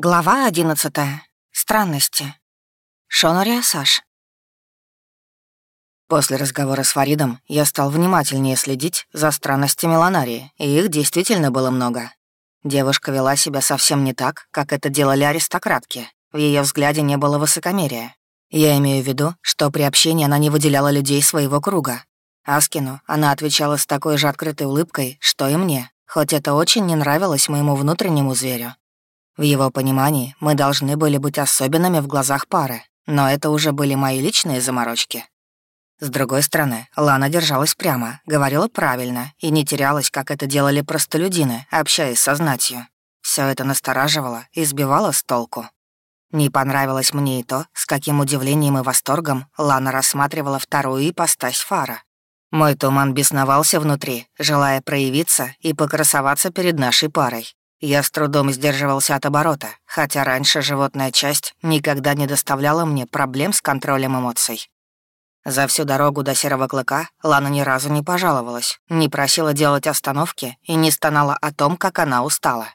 Глава одиннадцатая. Странности. Шонари Асаш. После разговора с Фаридом я стал внимательнее следить за странностями Ланарии, и их действительно было много. Девушка вела себя совсем не так, как это делали аристократки. В ее взгляде не было высокомерия. Я имею в виду, что при общении она не выделяла людей своего круга. Аскину она отвечала с такой же открытой улыбкой, что и мне, хоть это очень не нравилось моему внутреннему зверю. В его понимании мы должны были быть особенными в глазах пары, но это уже были мои личные заморочки. С другой стороны, Лана держалась прямо, говорила правильно и не терялась, как это делали простолюдины, общаясь со знатью. Все это настораживало и сбивало с толку. Не понравилось мне и то, с каким удивлением и восторгом Лана рассматривала вторую ипостась фара. Мой туман бесновался внутри, желая проявиться и покрасоваться перед нашей парой. Я с трудом сдерживался от оборота, хотя раньше животная часть никогда не доставляла мне проблем с контролем эмоций. За всю дорогу до Серого Клыка Лана ни разу не пожаловалась, не просила делать остановки и не стонала о том, как она устала.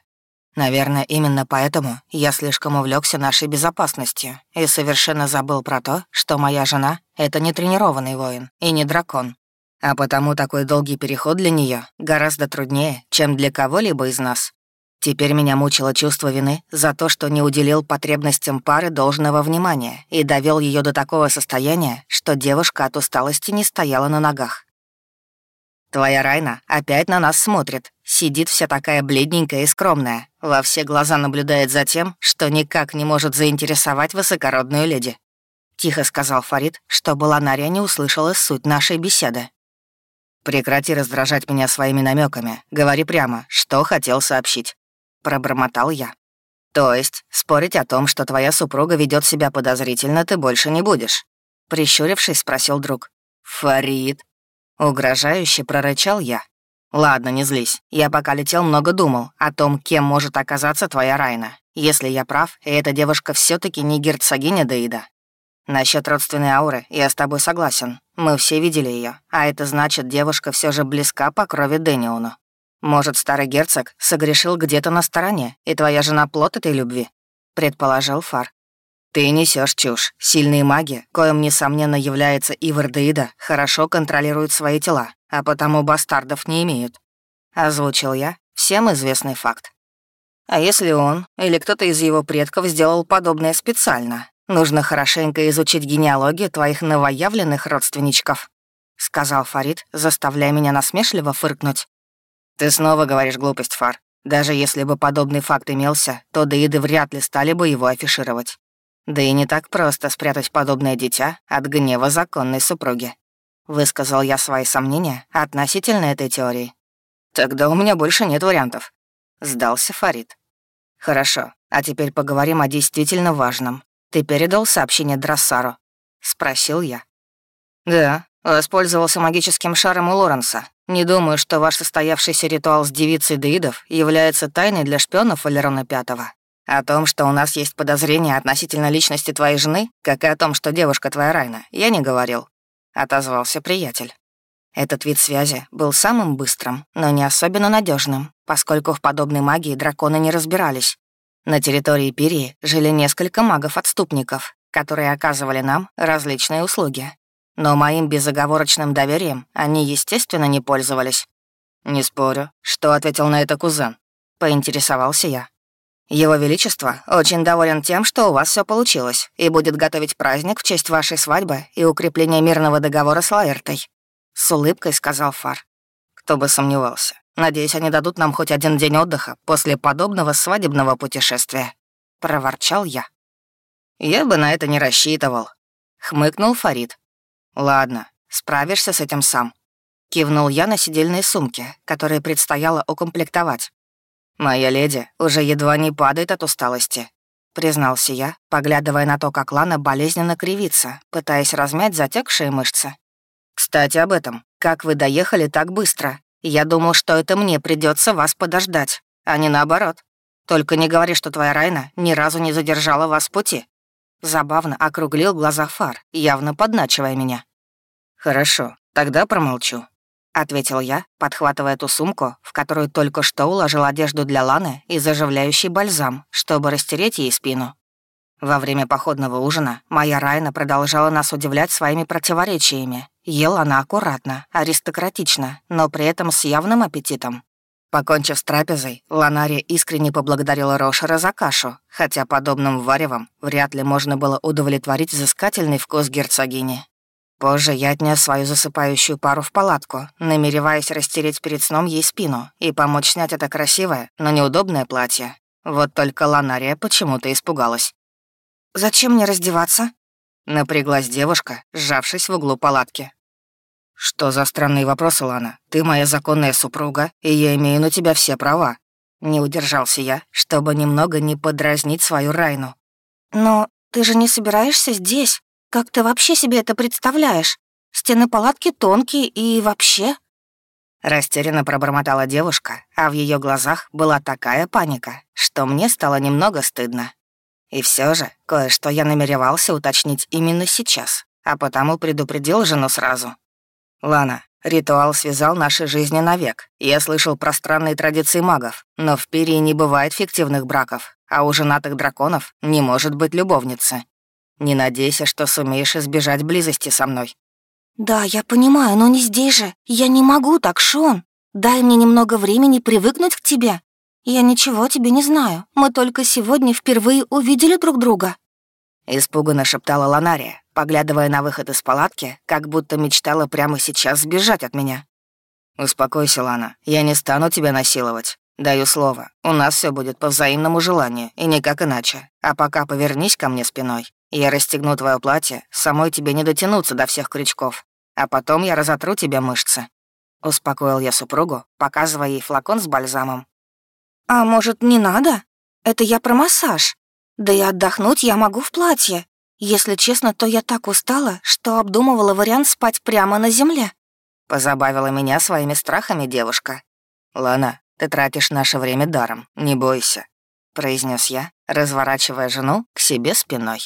Наверное, именно поэтому я слишком увлекся нашей безопасностью и совершенно забыл про то, что моя жена — это не тренированный воин и не дракон. А потому такой долгий переход для нее гораздо труднее, чем для кого-либо из нас. Теперь меня мучило чувство вины за то, что не уделил потребностям пары должного внимания и довел ее до такого состояния, что девушка от усталости не стояла на ногах. «Твоя Райна опять на нас смотрит, сидит вся такая бледненькая и скромная, во все глаза наблюдает за тем, что никак не может заинтересовать высокородную леди», — тихо сказал Фарид, чтобы Ланария не услышала суть нашей беседы. «Прекрати раздражать меня своими намеками. Говори прямо, что хотел сообщить» пробормотал я. «То есть спорить о том, что твоя супруга ведет себя подозрительно, ты больше не будешь?» Прищурившись, спросил друг. «Фарид!» Угрожающе прорычал я. «Ладно, не злись. Я пока летел, много думал о том, кем может оказаться твоя Райна. Если я прав, эта девушка все таки не герцогиня Деида. Насчет родственной ауры я с тобой согласен. Мы все видели ее, а это значит, девушка все же близка по крови Дэниону. Может, старый герцог согрешил где-то на стороне, и твоя жена плод этой любви?» — предположил Фар. «Ты несешь чушь. Сильные маги, коим, несомненно, является Ивардеида, хорошо контролируют свои тела, а потому бастардов не имеют». Озвучил я всем известный факт. А если он или кто-то из его предков сделал подобное специально? Нужно хорошенько изучить генеалогию твоих новоявленных родственничков», — сказал Фарид, заставляя меня насмешливо фыркнуть. «Ты снова говоришь глупость, Фар. Даже если бы подобный факт имелся, то Деиды вряд ли стали бы его афишировать. Да и не так просто спрятать подобное дитя от гнева законной супруги. Высказал я свои сомнения относительно этой теории. «Тогда у меня больше нет вариантов», — сдался Фарид. «Хорошо, а теперь поговорим о действительно важном. Ты передал сообщение Драссару?» — спросил я. «Да, воспользовался магическим шаром у Лоренса. Не думаю, что ваш состоявшийся ритуал с девицей Деидов является тайной для шпионов Валерона Пятого. О том, что у нас есть подозрения относительно личности твоей жены, как и о том, что девушка твоя Райна, я не говорил», — отозвался приятель. Этот вид связи был самым быстрым, но не особенно надежным, поскольку в подобной магии драконы не разбирались. На территории Пирии жили несколько магов-отступников, которые оказывали нам различные услуги, но моим безоговорочным доверием они, естественно, не пользовались. «Не спорю. Что ответил на это кузен?» — поинтересовался я. «Его Величество очень доволен тем, что у вас все получилось, и будет готовить праздник в честь вашей свадьбы и укрепления мирного договора с Лаэртой», — с улыбкой сказал Фар. «Кто бы сомневался. Надеюсь, они дадут нам хоть один день отдыха после подобного свадебного путешествия», — проворчал я. «Я бы на это не рассчитывал», — хмыкнул Фарид. «Ладно, справишься с этим сам», — кивнул я на сидельные сумки, которые предстояло укомплектовать. «Моя леди уже едва не падает от усталости», — признался я, поглядывая на то, как Лана болезненно кривится, пытаясь размять затекшие мышцы. «Кстати, об этом. Как вы доехали так быстро? Я думал, что это мне придется вас подождать, а не наоборот. Только не говори, что твоя Райна ни разу не задержала вас в пути». Забавно округлил глаза фар, явно подначивая меня. «Хорошо, тогда промолчу», ответил я, подхватывая ту сумку, в которую только что уложил одежду для Ланы и заживляющий бальзам, чтобы растереть ей спину. Во время походного ужина моя Райна продолжала нас удивлять своими противоречиями. Ела она аккуратно, аристократично, но при этом с явным аппетитом. Покончив с трапезой, Ланария искренне поблагодарила Рошера за кашу, хотя подобным варевом вряд ли можно было удовлетворить взыскательный вкус герцогини. Позже я отнес свою засыпающую пару в палатку, намереваясь растереть перед сном ей спину и помочь снять это красивое, но неудобное платье. Вот только Ланария почему-то испугалась. «Зачем мне раздеваться?» Напряглась девушка, сжавшись в углу палатки. «Что за странные вопросы, Лана? Ты моя законная супруга, и я имею на тебя все права». Не удержался я, чтобы немного не подразнить свою Райну. «Но ты же не собираешься здесь? Как ты вообще себе это представляешь? Стены палатки тонкие и вообще...» Растерянно пробормотала девушка, а в ее глазах была такая паника, что мне стало немного стыдно. И все же кое-что я намеревался уточнить именно сейчас, а потому предупредил жену сразу. «Лана, ритуал связал наши жизни навек. Я слышал про странные традиции магов, но в Пирии не бывает фиктивных браков, а у женатых драконов не может быть любовницы. Не надейся, что сумеешь избежать близости со мной». «Да, я понимаю, но не здесь же. Я не могу так, Шон. Дай мне немного времени привыкнуть к тебе. Я ничего тебе не знаю. Мы только сегодня впервые увидели друг друга». Испуганно шептала Ланария, поглядывая на выход из палатки, как будто мечтала прямо сейчас сбежать от меня. «Успокойся, Лана, я не стану тебя насиловать. Даю слово, у нас все будет по взаимному желанию, и никак иначе. А пока повернись ко мне спиной. Я расстегну твое платье, самой тебе не дотянуться до всех крючков. А потом я разотру тебе мышцы». Успокоил я супругу, показывая ей флакон с бальзамом. «А может, не надо? Это я про массаж. Да и отдохнуть я могу в платье. Если честно, то я так устала, что обдумывала вариант спать прямо на земле. Позабавила меня своими страхами девушка. «Лана, ты тратишь наше время даром, не бойся», — произнес я, разворачивая жену к себе спиной.